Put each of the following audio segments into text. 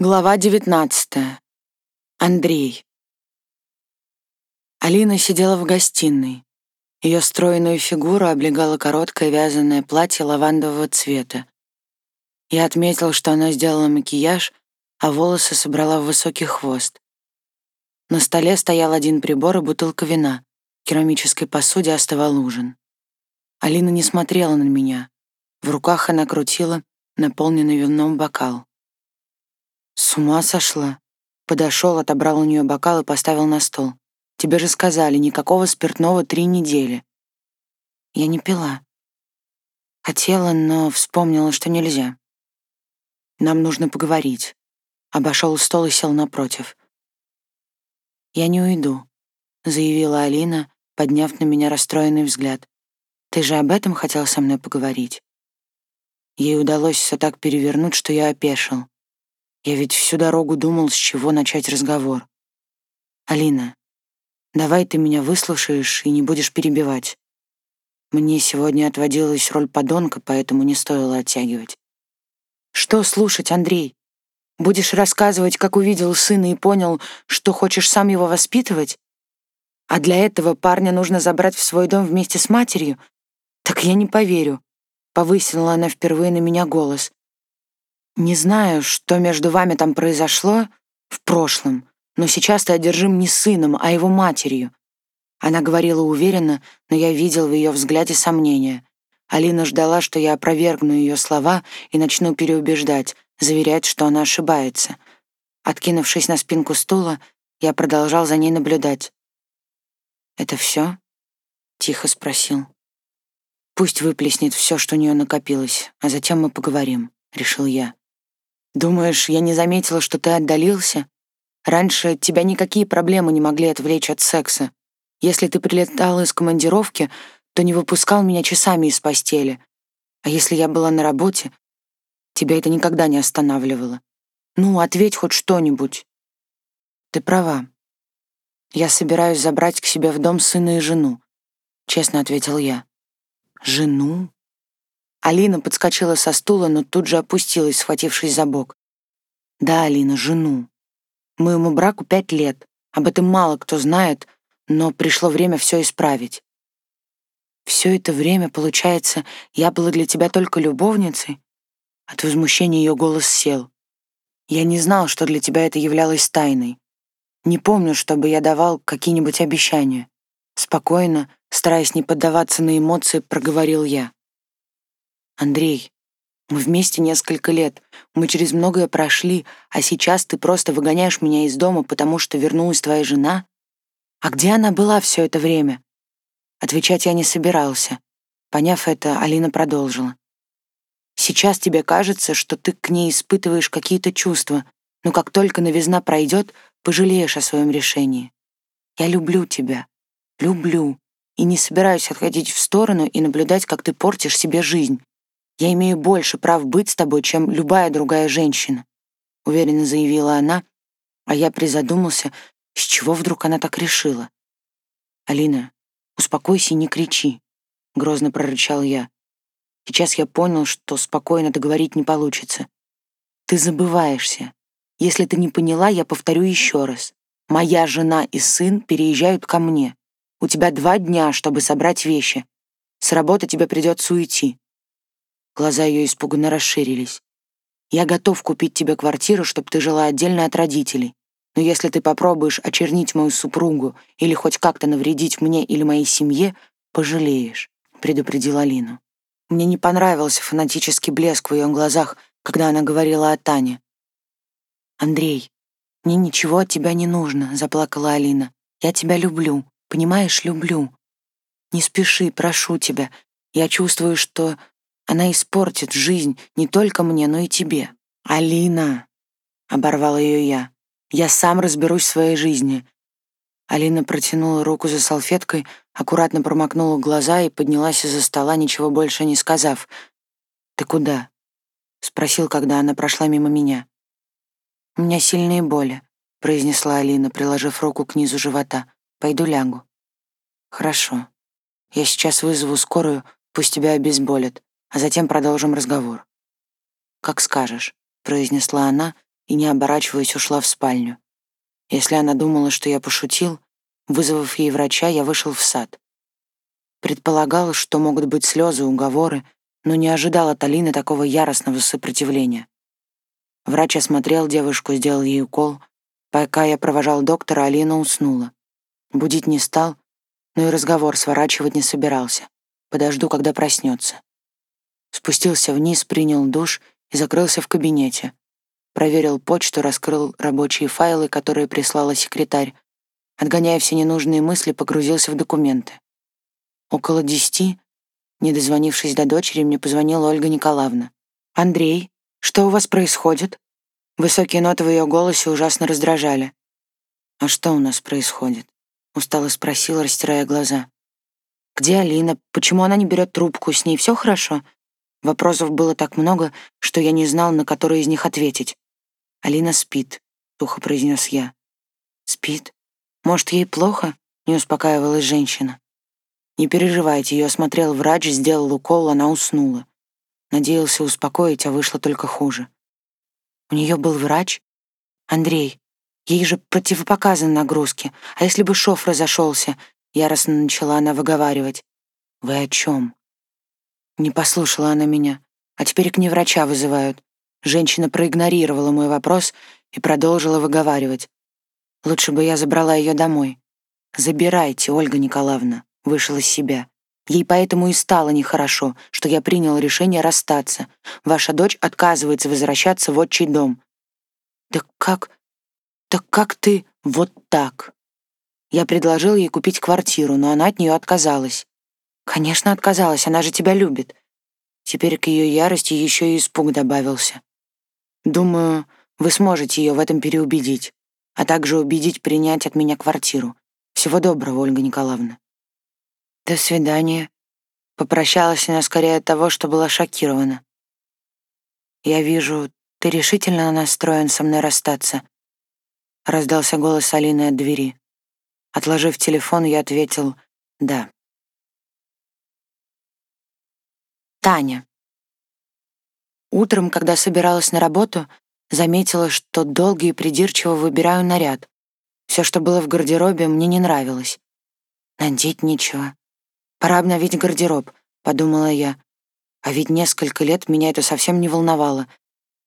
Глава 19. Андрей. Алина сидела в гостиной. Ее стройную фигуру облегало короткое вязаное платье лавандового цвета. Я отметил, что она сделала макияж, а волосы собрала в высокий хвост. На столе стоял один прибор и бутылка вина. В керамической посуде остывал ужин. Алина не смотрела на меня. В руках она крутила наполненный вином бокал. С ума сошла. Подошел, отобрал у нее бокал и поставил на стол. Тебе же сказали, никакого спиртного три недели. Я не пила. Хотела, но вспомнила, что нельзя. Нам нужно поговорить. Обошел стол и сел напротив. «Я не уйду», — заявила Алина, подняв на меня расстроенный взгляд. «Ты же об этом хотел со мной поговорить?» Ей удалось все так перевернуть, что я опешил. Я ведь всю дорогу думал, с чего начать разговор. «Алина, давай ты меня выслушаешь и не будешь перебивать. Мне сегодня отводилась роль подонка, поэтому не стоило оттягивать». «Что слушать, Андрей? Будешь рассказывать, как увидел сына и понял, что хочешь сам его воспитывать? А для этого парня нужно забрать в свой дом вместе с матерью? Так я не поверю». Повысила она впервые на меня голос. Не знаю, что между вами там произошло в прошлом, но сейчас ты одержим не сыном, а его матерью. Она говорила уверенно, но я видел в ее взгляде сомнения. Алина ждала, что я опровергну ее слова и начну переубеждать, заверять, что она ошибается. Откинувшись на спинку стула, я продолжал за ней наблюдать. «Это все?» — тихо спросил. «Пусть выплеснет все, что у нее накопилось, а затем мы поговорим», — решил я. Думаешь, я не заметила, что ты отдалился? Раньше тебя никакие проблемы не могли отвлечь от секса. Если ты прилетал из командировки, то не выпускал меня часами из постели. А если я была на работе, тебя это никогда не останавливало. Ну, ответь хоть что-нибудь. Ты права. Я собираюсь забрать к себе в дом сына и жену, честно ответил я. Жену? Алина подскочила со стула, но тут же опустилась, схватившись за бок. «Да, Алина, жену. Моему браку пять лет. Об этом мало кто знает, но пришло время все исправить. Все это время, получается, я была для тебя только любовницей?» От возмущения ее голос сел. «Я не знал, что для тебя это являлось тайной. Не помню, чтобы я давал какие-нибудь обещания. Спокойно, стараясь не поддаваться на эмоции, проговорил я. Андрей, мы вместе несколько лет, мы через многое прошли, а сейчас ты просто выгоняешь меня из дома, потому что вернулась твоя жена? А где она была все это время? Отвечать я не собирался. Поняв это, Алина продолжила. Сейчас тебе кажется, что ты к ней испытываешь какие-то чувства, но как только новизна пройдет, пожалеешь о своем решении. Я люблю тебя. Люблю. И не собираюсь отходить в сторону и наблюдать, как ты портишь себе жизнь. Я имею больше прав быть с тобой, чем любая другая женщина», — уверенно заявила она, а я призадумался, с чего вдруг она так решила. «Алина, успокойся и не кричи», — грозно прорычал я. Сейчас я понял, что спокойно договорить не получится. Ты забываешься. Если ты не поняла, я повторю еще раз. Моя жена и сын переезжают ко мне. У тебя два дня, чтобы собрать вещи. С работы тебе придется уйти. Глаза ее испуганно расширились. «Я готов купить тебе квартиру, чтобы ты жила отдельно от родителей. Но если ты попробуешь очернить мою супругу или хоть как-то навредить мне или моей семье, пожалеешь», — предупредила Алину. Мне не понравился фанатический блеск в ее глазах, когда она говорила о Тане. «Андрей, мне ничего от тебя не нужно», — заплакала Алина. «Я тебя люблю, понимаешь, люблю. Не спеши, прошу тебя. Я чувствую, что она испортит жизнь не только мне, но и тебе. Алина, оборвала ее я. Я сам разберусь в своей жизни. Алина протянула руку за салфеткой, аккуратно промокнула глаза и поднялась из-за стола, ничего больше не сказав. «Ты куда?» — спросил, когда она прошла мимо меня. «У меня сильные боли», — произнесла Алина, приложив руку к низу живота. «Пойду лягу». «Хорошо. Я сейчас вызову скорую, пусть тебя обезболят а затем продолжим разговор. «Как скажешь», — произнесла она, и, не оборачиваясь, ушла в спальню. Если она думала, что я пошутил, вызвав ей врача, я вышел в сад. Предполагал, что могут быть слезы, уговоры, но не ожидал от Алины такого яростного сопротивления. Врач осмотрел девушку, сделал ей укол. Пока я провожал доктора, Алина уснула. Будить не стал, но и разговор сворачивать не собирался. Подожду, когда проснется. Спустился вниз, принял душ и закрылся в кабинете. Проверил почту, раскрыл рабочие файлы, которые прислала секретарь. Отгоняя все ненужные мысли, погрузился в документы. Около десяти, не дозвонившись до дочери, мне позвонила Ольга Николаевна. «Андрей, что у вас происходит?» Высокие ноты в ее голосе ужасно раздражали. «А что у нас происходит?» — устало спросила, растирая глаза. «Где Алина? Почему она не берет трубку? С ней все хорошо?» Вопросов было так много, что я не знал, на который из них ответить. «Алина спит», — сухо произнес я. «Спит? Может, ей плохо?» — не успокаивалась женщина. Не переживайте, ее осмотрел врач, сделал укол, она уснула. Надеялся успокоить, а вышло только хуже. У нее был врач? Андрей, ей же противопоказаны нагрузки. А если бы шов разошелся? Яростно начала она выговаривать. Вы о чем? Не послушала она меня. А теперь к ней врача вызывают. Женщина проигнорировала мой вопрос и продолжила выговаривать. Лучше бы я забрала ее домой. Забирайте, Ольга Николаевна вышел из себя. Ей поэтому и стало нехорошо, что я принял решение расстаться. Ваша дочь отказывается возвращаться в отчий дом. Да как... Да как ты вот так? Я предложил ей купить квартиру, но она от нее отказалась. Конечно, отказалась, она же тебя любит. Теперь к ее ярости еще и испуг добавился. Думаю, вы сможете ее в этом переубедить, а также убедить принять от меня квартиру. Всего доброго, Ольга Николаевна. «До свидания». Попрощалась она скорее от того, что была шокирована. «Я вижу, ты решительно настроен со мной расстаться», — раздался голос Алины от двери. Отложив телефон, я ответил «да». Таня. Утром, когда собиралась на работу, заметила, что долго и придирчиво выбираю наряд. Все, что было в гардеробе, мне не нравилось. Надеть нечего, «Пора обновить гардероб», — подумала я. А ведь несколько лет меня это совсем не волновало.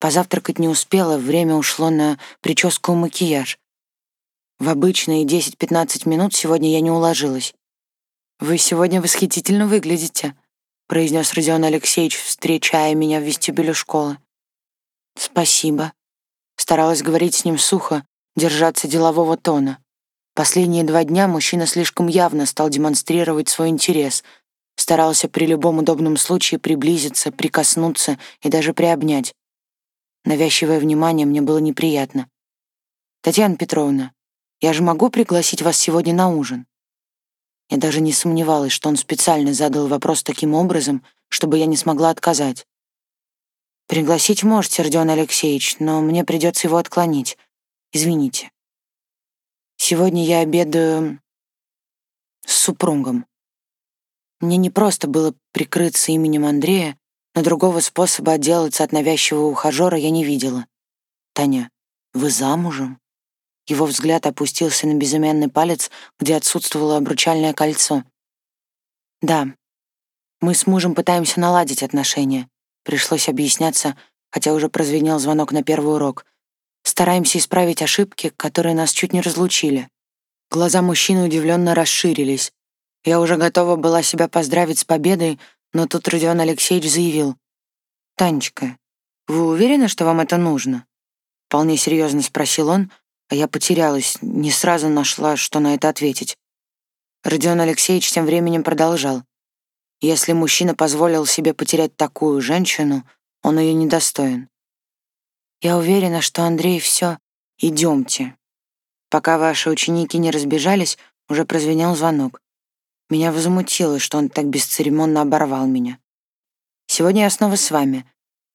Позавтракать не успела, время ушло на прическу и макияж. В обычные 10-15 минут сегодня я не уложилась. «Вы сегодня восхитительно выглядите», — произнес Родион Алексеевич, встречая меня в вестибюле школы. «Спасибо». Старалась говорить с ним сухо, держаться делового тона. Последние два дня мужчина слишком явно стал демонстрировать свой интерес, старался при любом удобном случае приблизиться, прикоснуться и даже приобнять. Навязчивое внимание мне было неприятно. «Татьяна Петровна, я же могу пригласить вас сегодня на ужин?» Я даже не сомневалась, что он специально задал вопрос таким образом, чтобы я не смогла отказать. «Пригласить можете, Родион Алексеевич, но мне придется его отклонить. Извините». Сегодня я обедаю с супругом. Мне не просто было прикрыться именем Андрея, но другого способа отделаться от навязчивого ухажера я не видела. «Таня, вы замужем?» Его взгляд опустился на безымянный палец, где отсутствовало обручальное кольцо. «Да, мы с мужем пытаемся наладить отношения. Пришлось объясняться, хотя уже прозвенел звонок на первый урок — Стараемся исправить ошибки, которые нас чуть не разлучили. Глаза мужчины удивленно расширились. Я уже готова была себя поздравить с победой, но тут Родион Алексеевич заявил. «Танечка, вы уверены, что вам это нужно?» Вполне серьезно спросил он, а я потерялась, не сразу нашла, что на это ответить. Родион Алексеевич тем временем продолжал. «Если мужчина позволил себе потерять такую женщину, он ее недостоин. Я уверена, что Андрей все. Идемте. Пока ваши ученики не разбежались, уже прозвенел звонок. Меня возмутило, что он так бесцеремонно оборвал меня. Сегодня я снова с вами.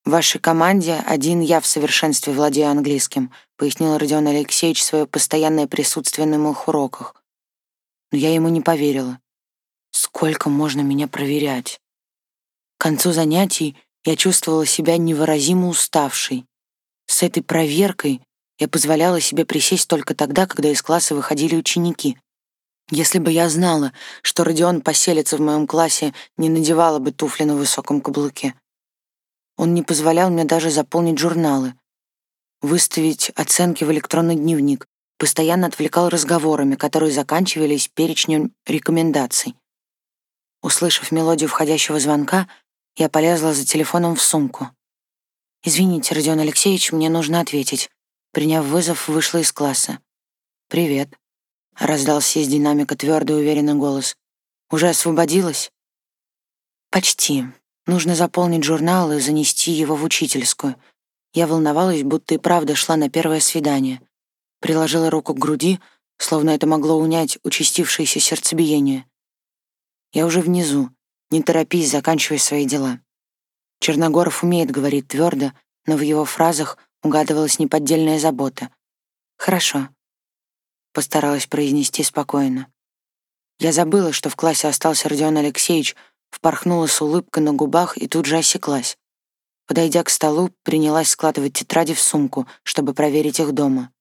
В вашей команде один я в совершенстве владею английским, пояснил Родион Алексеевич свое постоянное присутствие на моих уроках. Но я ему не поверила. Сколько можно меня проверять? К концу занятий я чувствовала себя невыразимо уставшей. С этой проверкой я позволяла себе присесть только тогда, когда из класса выходили ученики. Если бы я знала, что Родион поселится в моем классе, не надевала бы туфли на высоком каблуке. Он не позволял мне даже заполнить журналы, выставить оценки в электронный дневник, постоянно отвлекал разговорами, которые заканчивались перечнем рекомендаций. Услышав мелодию входящего звонка, я полезла за телефоном в сумку. «Извините, Родион Алексеевич, мне нужно ответить». Приняв вызов, вышла из класса. «Привет», — раздался из динамика твердый уверенный голос. «Уже освободилась?» «Почти. Нужно заполнить журнал и занести его в учительскую». Я волновалась, будто и правда шла на первое свидание. Приложила руку к груди, словно это могло унять участившееся сердцебиение. «Я уже внизу. Не торопись, заканчивай свои дела». Черногоров умеет говорить твердо, но в его фразах угадывалась неподдельная забота. «Хорошо», — постаралась произнести спокойно. Я забыла, что в классе остался Родион Алексеевич, впорхнула с улыбкой на губах и тут же осеклась. Подойдя к столу, принялась складывать тетради в сумку, чтобы проверить их дома.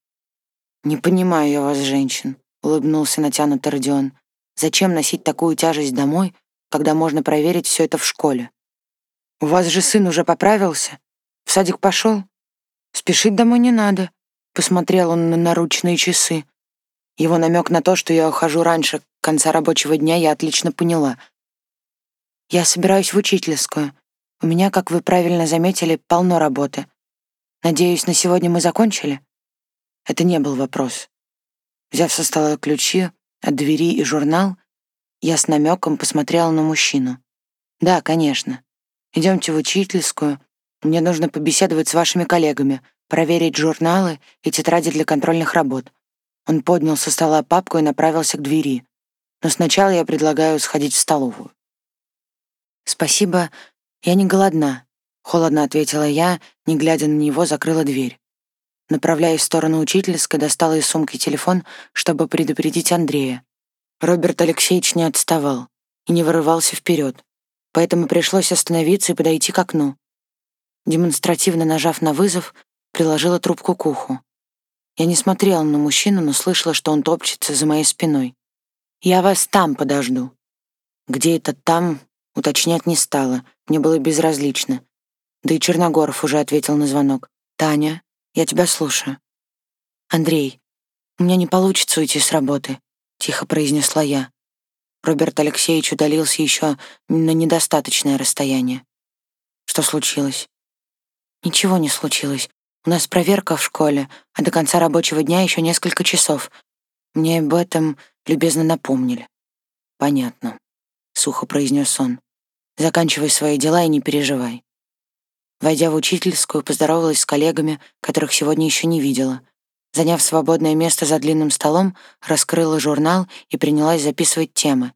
«Не понимаю я вас, женщин», — улыбнулся натянутый Родион. «Зачем носить такую тяжесть домой, когда можно проверить все это в школе? У вас же сын уже поправился? В садик пошел? Спешить домой не надо», — посмотрел он на наручные часы. Его намек на то, что я ухожу раньше конца рабочего дня, я отлично поняла. «Я собираюсь в учительскую», у меня, как вы правильно заметили, полно работы. Надеюсь, на сегодня мы закончили?» Это не был вопрос. Взяв со стола ключи от двери и журнал, я с намеком посмотрела на мужчину. «Да, конечно. Идемте в учительскую. Мне нужно побеседовать с вашими коллегами, проверить журналы и тетради для контрольных работ». Он поднял со стола папку и направился к двери. «Но сначала я предлагаю сходить в столовую». «Спасибо, «Я не голодна», — холодно ответила я, не глядя на него, закрыла дверь. Направляясь в сторону учительской, достала из сумки телефон, чтобы предупредить Андрея. Роберт Алексеевич не отставал и не вырывался вперед, поэтому пришлось остановиться и подойти к окну. Демонстративно нажав на вызов, приложила трубку к уху. Я не смотрела на мужчину, но слышала, что он топчется за моей спиной. «Я вас там подожду». Где это «там» уточнять не стала, мне было безразлично. Да и Черногоров уже ответил на звонок. «Таня, я тебя слушаю». «Андрей, у меня не получится уйти с работы», — тихо произнесла я. Роберт Алексеевич удалился еще на недостаточное расстояние. Что случилось? Ничего не случилось. У нас проверка в школе, а до конца рабочего дня еще несколько часов. Мне об этом любезно напомнили. Понятно, сухо произнес он. Заканчивай свои дела и не переживай. Войдя в учительскую, поздоровалась с коллегами, которых сегодня еще не видела. Заняв свободное место за длинным столом, раскрыла журнал и принялась записывать темы.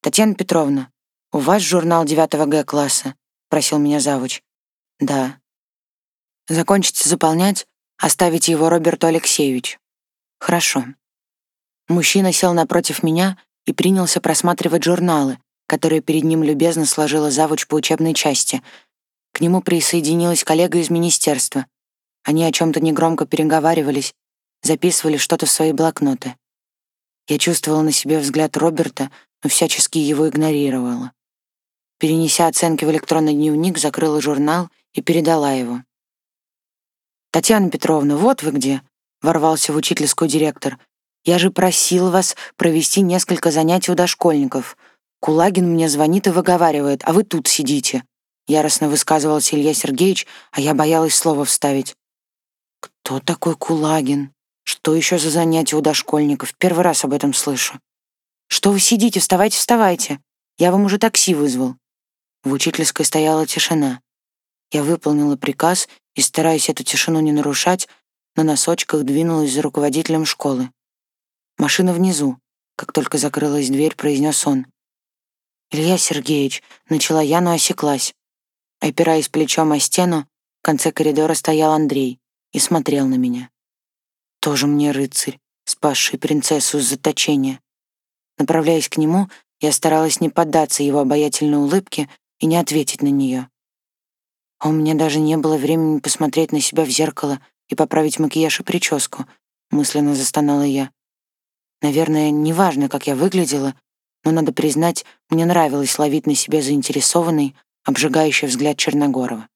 «Татьяна Петровна, у вас журнал 9 Г-класса?» — просил меня завуч. «Да». «Закончите заполнять, оставите его Роберту Алексеевичу». «Хорошо». Мужчина сел напротив меня и принялся просматривать журналы, которое перед ним любезно сложила завуч по учебной части. К нему присоединилась коллега из министерства. Они о чем-то негромко переговаривались, записывали что-то в свои блокноты. Я чувствовала на себе взгляд Роберта, но всячески его игнорировала. Перенеся оценки в электронный дневник, закрыла журнал и передала его. «Татьяна Петровна, вот вы где!» — ворвался в учительскую директор. «Я же просил вас провести несколько занятий у дошкольников. Кулагин мне звонит и выговаривает, а вы тут сидите. Яростно высказывался Илья Сергеевич, а я боялась слова вставить. Кто такой Кулагин? Что еще за занятие у дошкольников? Первый раз об этом слышу. Что вы сидите? Вставайте, вставайте. Я вам уже такси вызвал. В учительской стояла тишина. Я выполнила приказ и, стараясь эту тишину не нарушать, на носочках двинулась за руководителем школы. «Машина внизу», — как только закрылась дверь, произнес он. «Илья Сергеевич», — начала я, но осеклась. Опираясь плечом о стену, в конце коридора стоял Андрей и смотрел на меня. Тоже мне рыцарь, спасший принцессу из заточения. Направляясь к нему, я старалась не поддаться его обаятельной улыбке и не ответить на нее. А у меня даже не было времени посмотреть на себя в зеркало и поправить макияж и прическу, мысленно застонала я. Наверное, неважно, как я выглядела, но, надо признать, мне нравилось ловить на себе заинтересованный, обжигающий взгляд Черногорова.